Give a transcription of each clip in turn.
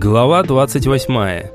Глава 28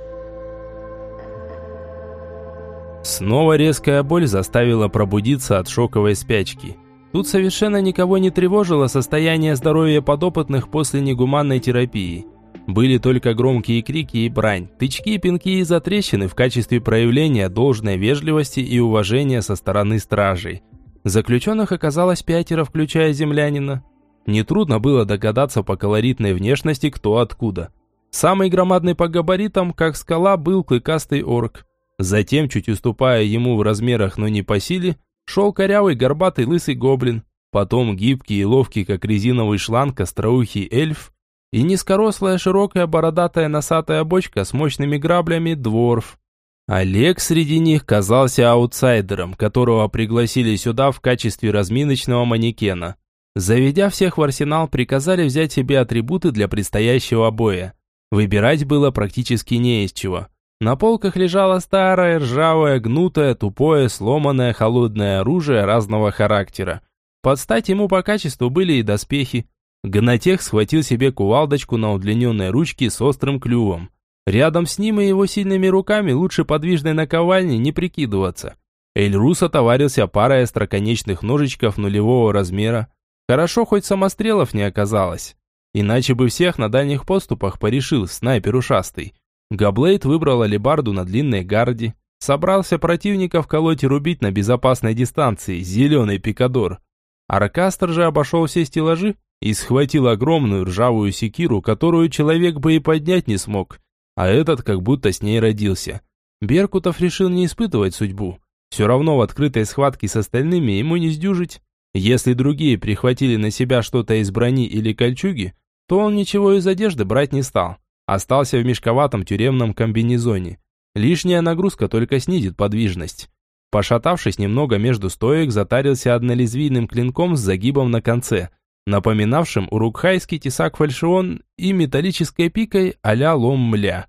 Снова резкая боль заставила пробудиться от шоковой спячки. Тут совершенно никого не тревожило состояние здоровья подопытных после негуманной терапии. Были только громкие крики и брань, тычки, пинки и затрещины в качестве проявления должной вежливости и уважения со стороны стражей. Заключенных оказалось пятеро, включая землянина. Нетрудно было догадаться по колоритной внешности, кто откуда. Самый громадный по габаритам, как скала, был клыкастый орк. Затем, чуть уступая ему в размерах, но не по силе, шел корявый горбатый лысый гоблин. Потом гибкий и ловкий, как резиновый шланг, остроухий эльф. И низкорослая, широкая, бородатая, носатая бочка с мощными граблями дворф. Олег среди них казался аутсайдером, которого пригласили сюда в качестве разминочного манекена. Заведя всех в арсенал, приказали взять себе атрибуты для предстоящего боя. Выбирать было практически не из чего. На полках лежало старое, ржавое, гнутое, тупое, сломанное, холодное оружие разного характера. Под стать ему по качеству были и доспехи. Гнатех схватил себе кувалдочку на удлиненной ручке с острым клювом. Рядом с ним и его сильными руками лучше подвижной наковальни не прикидываться. Эльрус отоварился парой остроконечных ножичков нулевого размера. Хорошо, хоть самострелов не оказалось. Иначе бы всех на дальних подступах порешил снайпер ушастый. Габлейд выбрал алебарду на длинной гарде. Собрался противников колоть и рубить на безопасной дистанции, зеленый пикадор. Аркастер же обошел все стеллажи и схватил огромную ржавую секиру, которую человек бы и поднять не смог. А этот как будто с ней родился. Беркутов решил не испытывать судьбу. Все равно в открытой схватке с остальными ему не сдюжить. Если другие прихватили на себя что-то из брони или кольчуги, то он ничего из одежды брать не стал. Остался в мешковатом тюремном комбинезоне. Лишняя нагрузка только снизит подвижность. Пошатавшись немного между стоек, затарился однолезвийным клинком с загибом на конце, напоминавшим урукхайский тесак фальшион и металлической пикой а-ля лом-мля.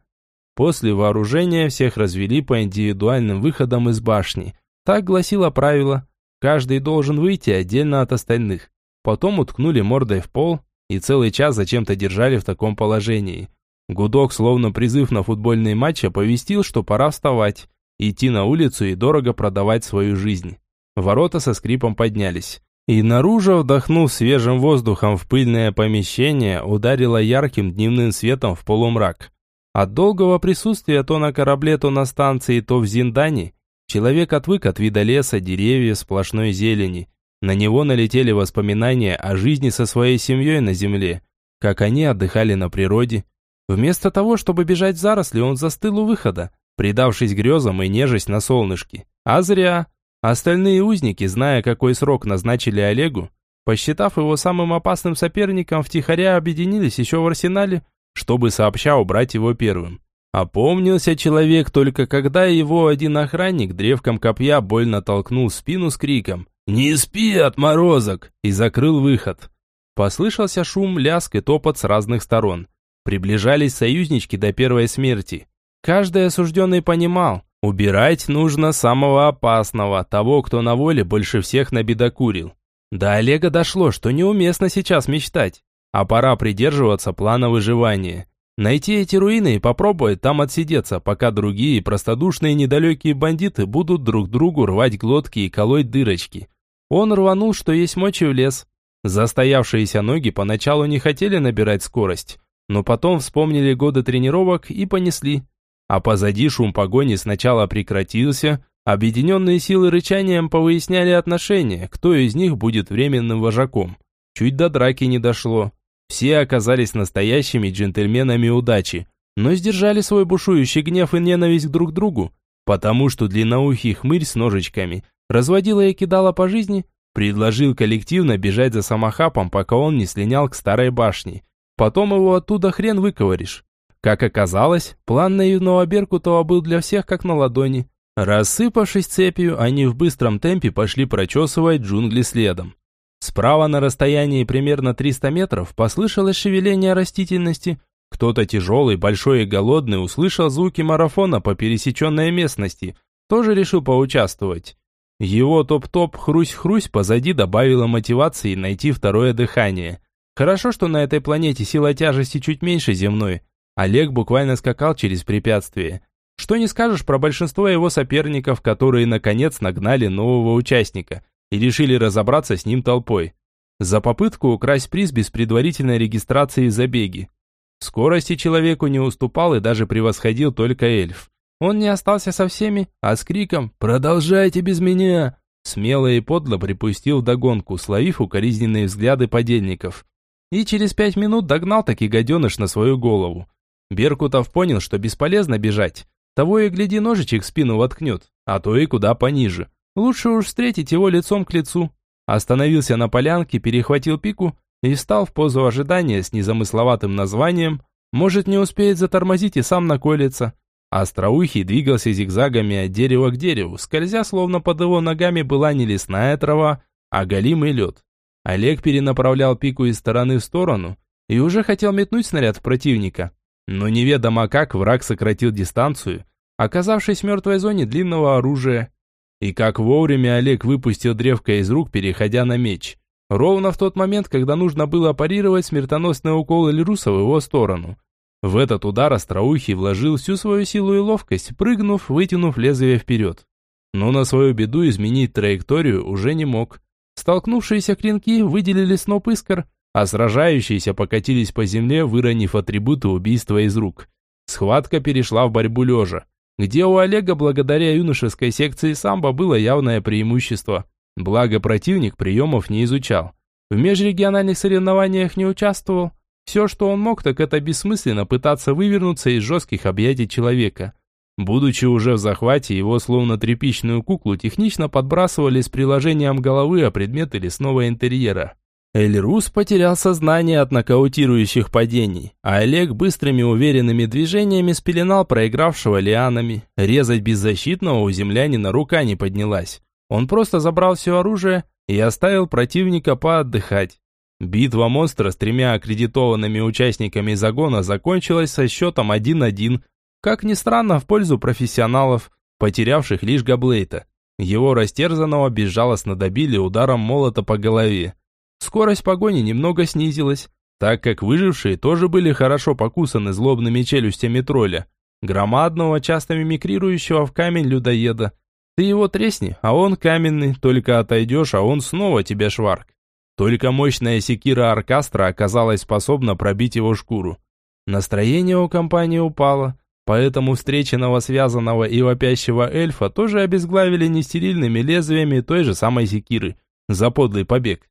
После вооружения всех развели по индивидуальным выходам из башни. Так гласило правило. Каждый должен выйти отдельно от остальных. Потом уткнули мордой в пол и целый час зачем-то держали в таком положении. Гудок, словно призыв на футбольный матч, оповестил, что пора вставать, идти на улицу и дорого продавать свою жизнь. Ворота со скрипом поднялись. И наружу, вдохнув свежим воздухом в пыльное помещение, ударило ярким дневным светом в полумрак. От долгого присутствия то на корабле, то на станции, то в Зиндане, человек отвык от вида леса, деревьев, сплошной зелени, на него налетели воспоминания о жизни со своей семьей на земле, как они отдыхали на природе. Вместо того, чтобы бежать в заросли, он застыл у выхода, предавшись грезам и нежесть на солнышке. А зря. Остальные узники, зная, какой срок назначили Олегу, посчитав его самым опасным соперником, втихаря объединились еще в арсенале, чтобы сообща убрать его первым. Опомнился человек только когда его один охранник древком копья больно толкнул спину с криком «Не спи, отморозок!» и закрыл выход. Послышался шум, ляск и топот с разных сторон. Приближались союзнички до первой смерти. Каждый осужденный понимал, убирать нужно самого опасного, того, кто на воле больше всех набедокурил. До Олега дошло, что неуместно сейчас мечтать, а пора придерживаться плана выживания. Найти эти руины и попробовать там отсидеться, пока другие простодушные недалекие бандиты будут друг другу рвать глотки и колоть дырочки. Он рванул, что есть мочи в лес. Застоявшиеся ноги поначалу не хотели набирать скорость, но потом вспомнили годы тренировок и понесли. А позади шум погони сначала прекратился, объединенные силы рычанием повыясняли отношения, кто из них будет временным вожаком. Чуть до драки не дошло. Все оказались настоящими джентльменами удачи, но сдержали свой бушующий гнев и ненависть друг к другу, потому что длинноухий хмырь с ножичками разводила и кидала по жизни, предложил коллективно бежать за самохапом, пока он не слинял к старой башне. Потом его оттуда хрен выковыришь. Как оказалось, план наивного Беркутова был для всех как на ладони. Рассыпавшись цепью, они в быстром темпе пошли прочесывать джунгли следом. Справа на расстоянии примерно 300 метров послышалось шевеление растительности. Кто-то тяжелый, большой и голодный услышал звуки марафона по пересеченной местности, тоже решил поучаствовать. Его топ-топ хрусь-хрусь позади добавило мотивации найти второе дыхание. Хорошо, что на этой планете сила тяжести чуть меньше земной, Олег буквально скакал через препятствие. Что не скажешь про большинство его соперников, которые наконец нагнали нового участника и решили разобраться с ним толпой. За попытку украсть приз без предварительной регистрации в забеге. Скорости человеку не уступал и даже превосходил только эльф. Он не остался со всеми, а с криком «Продолжайте без меня!» смело и подло припустил догонку, словив укоризненные взгляды подельников. И через пять минут догнал таки гаденыш на свою голову. Беркутов понял, что бесполезно бежать. Того и гляди, ножичек спину воткнет, а то и куда пониже. Лучше уж встретить его лицом к лицу. Остановился на полянке, перехватил пику и встал в позу ожидания с незамысловатым названием «Может, не успеет затормозить и сам наколется». Остроухий двигался зигзагами от дерева к дереву, скользя, словно под его ногами была не лесная трава, а голимый лед. Олег перенаправлял пику из стороны в сторону и уже хотел метнуть снаряд в противника. Но неведомо как враг сократил дистанцию, оказавшись в мертвой зоне длинного оружия. И как вовремя Олег выпустил древко из рук, переходя на меч. Ровно в тот момент, когда нужно было парировать смертоносный укол Эльруса в его сторону. В этот удар Остроухий вложил всю свою силу и ловкость, прыгнув, вытянув лезвие вперед. Но на свою беду изменить траекторию уже не мог. Столкнувшиеся клинки выделили сноп искр, а сражающиеся покатились по земле, выронив атрибуты убийства из рук. Схватка перешла в борьбу лежа, где у Олега благодаря юношеской секции самбо было явное преимущество. Благо противник приемов не изучал. В межрегиональных соревнованиях не участвовал, все, что он мог, так это бессмысленно пытаться вывернуться из жестких объятий человека. Будучи уже в захвате, его словно тряпичную куклу технично подбрасывали с приложением головы о предметы лесного интерьера. Эльрус потерял сознание от нокаутирующих падений, а Олег быстрыми уверенными движениями спеленал проигравшего лианами. Резать беззащитного у землянина рука не поднялась. Он просто забрал все оружие и оставил противника поотдыхать. Битва монстра с тремя аккредитованными участниками загона закончилась со счетом 1-1, как ни странно, в пользу профессионалов, потерявших лишь Габлейта. Его растерзанного безжалостно добили ударом молота по голове. Скорость погони немного снизилась, так как выжившие тоже были хорошо покусаны злобными челюстями тролля, громадного, часто мимикрирующего в камень людоеда. Ты его тресни, а он каменный, только отойдешь, а он снова тебя шварк. Только мощная секира Аркастра оказалась способна пробить его шкуру. Настроение у компании упало, поэтому встреченного связанного и вопящего эльфа тоже обезглавили нестерильными лезвиями той же самой секиры за подлый побег.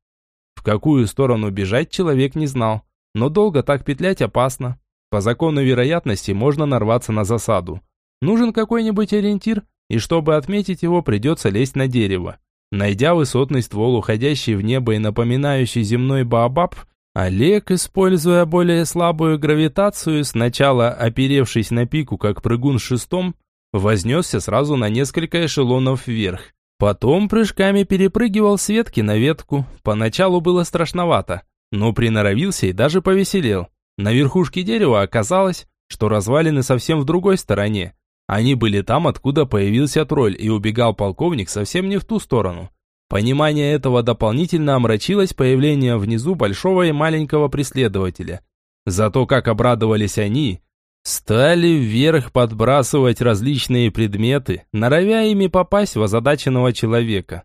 В какую сторону бежать человек не знал, но долго так петлять опасно. По закону вероятности можно нарваться на засаду. Нужен какой-нибудь ориентир, и чтобы отметить его, придется лезть на дерево. Найдя высотный ствол, уходящий в небо и напоминающий земной баобаб, Олег, используя более слабую гравитацию, сначала оперевшись на пику, как прыгун шестом, вознесся сразу на несколько эшелонов вверх. Потом прыжками перепрыгивал с ветки на ветку. Поначалу было страшновато, но приноровился и даже повеселел. На верхушке дерева оказалось, что развалины совсем в другой стороне. Они были там, откуда появился тролль, и убегал полковник совсем не в ту сторону. Понимание этого дополнительно омрачилось появлением внизу большого и маленького преследователя. Зато как обрадовались они, стали вверх подбрасывать различные предметы, норовя ими попасть в озадаченного человека.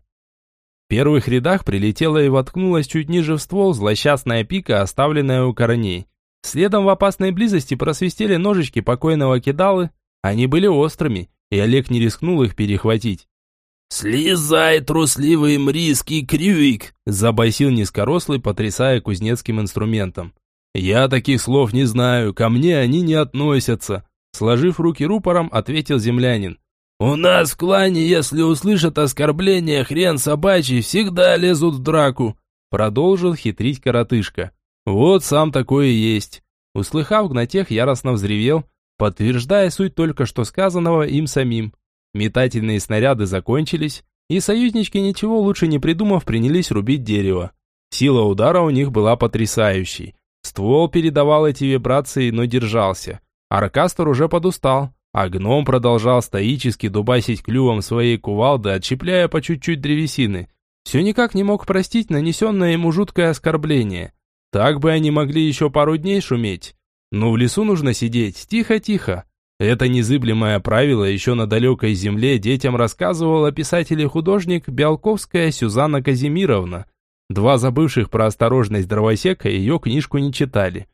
В первых рядах прилетела и воткнулась чуть ниже в ствол злосчастная пика, оставленная у корней. Следом в опасной близости просвистели ножички покойного кидалы, они были острыми, и Олег не рискнул их перехватить. «Слезай, трусливый мриский крюик!» – забасил низкорослый, потрясая кузнецким инструментом. «Я таких слов не знаю, ко мне они не относятся», – сложив руки рупором, ответил землянин. «У нас в клане, если услышат оскорбление хрен собачий, всегда лезут в драку», – продолжил хитрить коротышка. «Вот сам такое и есть». Услыхав гнатех, яростно взревел, подтверждая суть только что сказанного им самим. Метательные снаряды закончились, и союзнички, ничего лучше не придумав, принялись рубить дерево. Сила удара у них была потрясающей. Ствол передавал эти вибрации, но держался. Аркастер уже подустал, а гном продолжал стоически дубасить клювом своей кувалды, отщепляя по чуть-чуть древесины. Все никак не мог простить нанесенное ему жуткое оскорбление. Так бы они могли еще пару дней шуметь. Но в лесу нужно сидеть, тихо-тихо. Это незыблемое правило еще на далекой земле детям рассказывала писатель и художник Биалковская Сюзанна Казимировна. Два забывших про осторожность дровосека ее книжку не читали.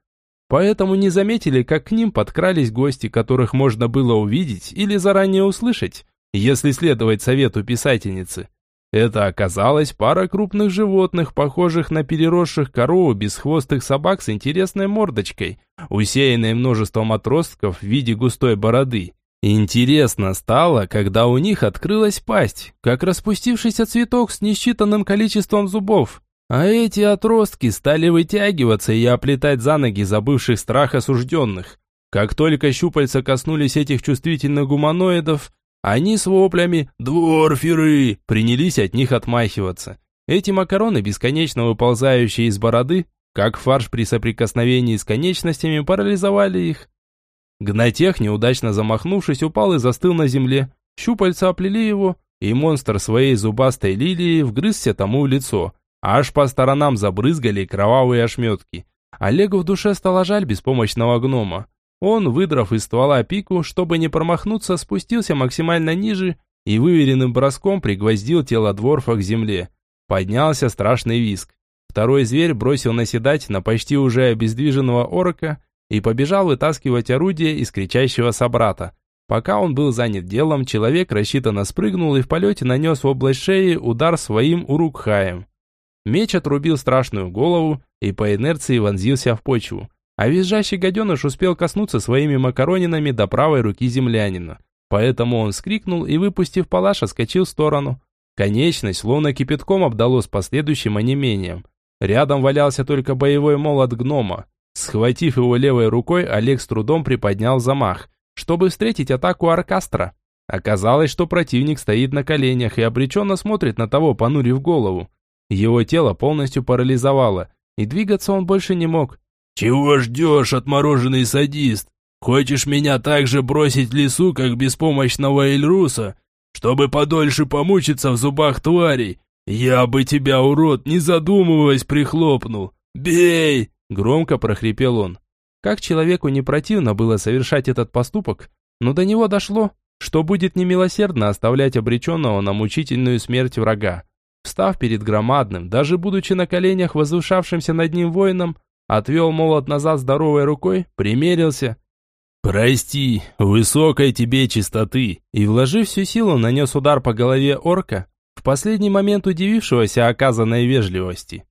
Поэтому не заметили, как к ним подкрались гости, которых можно было увидеть или заранее услышать, если следовать совету писательницы. Это оказалась пара крупных животных, похожих на переросших корову бесхвостых собак с интересной мордочкой, усеянной множеством отростков в виде густой бороды. Интересно стало, когда у них открылась пасть, как распустившийся цветок с несчитанным количеством зубов. А эти отростки стали вытягиваться и оплетать за ноги забывших страх осужденных. Как только щупальца коснулись этих чувствительных гуманоидов, они с воплями «Дворферы!» принялись от них отмахиваться. Эти макароны, бесконечно выползающие из бороды, как фарш при соприкосновении с конечностями, парализовали их. Гнатех, неудачно замахнувшись, упал и застыл на земле. Щупальца оплели его, и монстр своей зубастой лилии вгрызся тому в лицо – Аж по сторонам забрызгали кровавые ошметки. Олегу в душе стало жаль беспомощного гнома. Он, выдрав из ствола пику, чтобы не промахнуться, спустился максимально ниже и выверенным броском пригвоздил тело дворфа к земле. Поднялся страшный виск. Второй зверь бросил наседать на почти уже обездвиженного орока и побежал вытаскивать орудие из кричащего собрата. Пока он был занят делом, человек рассчитанно спрыгнул и в полете нанес в область шеи удар своим урукхаем. Меч отрубил страшную голову и по инерции вонзился в почву. А визжащий гаденыш успел коснуться своими макаронинами до правой руки землянина. Поэтому он скрикнул и, выпустив палаш, скочил в сторону. Конечность словно кипятком обдало с последующим онемением. Рядом валялся только боевой молот гнома. Схватив его левой рукой, Олег с трудом приподнял замах, чтобы встретить атаку оркастра. Оказалось, что противник стоит на коленях и обреченно смотрит на того, понурив голову. Его тело полностью парализовало, и двигаться он больше не мог. «Чего ждешь, отмороженный садист? Хочешь меня так же бросить в лесу, как беспомощного Эльруса, чтобы подольше помучиться в зубах тварей? Я бы тебя, урод, не задумываясь, прихлопнул. Бей!» Громко прохрипел он. Как человеку не противно было совершать этот поступок, но до него дошло, что будет немилосердно оставлять обреченного на мучительную смерть врага. Встав перед громадным, даже будучи на коленях возвышавшимся над ним воином, отвел молот назад здоровой рукой, примерился. «Прости, высокой тебе чистоты!» И, вложив всю силу, нанес удар по голове орка, в последний момент удивившегося оказанной вежливости.